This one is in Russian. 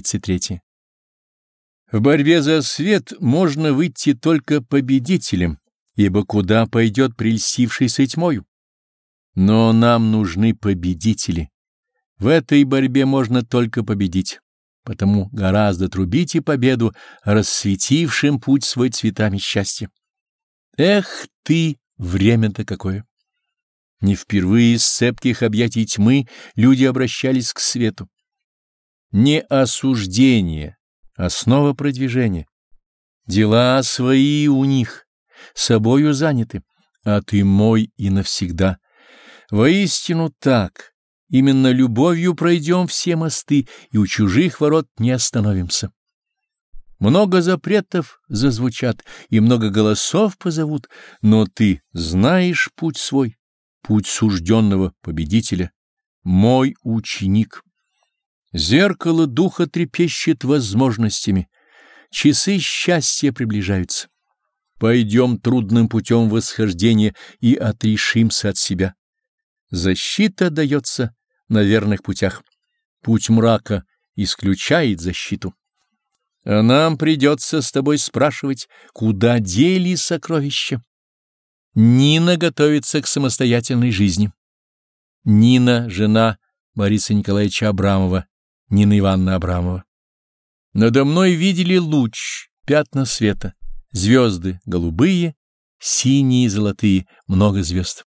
33. В борьбе за свет можно выйти только победителем, ибо куда пойдет прельстившийся тьмою? Но нам нужны победители. В этой борьбе можно только победить, потому гораздо трубите победу рассветившим путь свой цветами счастья. Эх ты, время-то какое! Не впервые из цепких объятий тьмы люди обращались к свету. Не осуждение, основа продвижения. Дела свои у них, собою заняты, а ты мой и навсегда. Воистину так, именно любовью пройдем все мосты и у чужих ворот не остановимся. Много запретов зазвучат и много голосов позовут, но ты знаешь путь свой, путь сужденного победителя, мой ученик. Зеркало духа трепещет возможностями, часы счастья приближаются. Пойдем трудным путем восхождения и отрешимся от себя. Защита дается на верных путях. Путь мрака исключает защиту. А нам придется с тобой спрашивать, куда дели сокровища. Нина готовится к самостоятельной жизни. Нина — жена Бориса Николаевича Абрамова, Нина Ивановна Абрамова. Надо мной видели луч, пятна света, звезды голубые, синие и золотые, много звезд.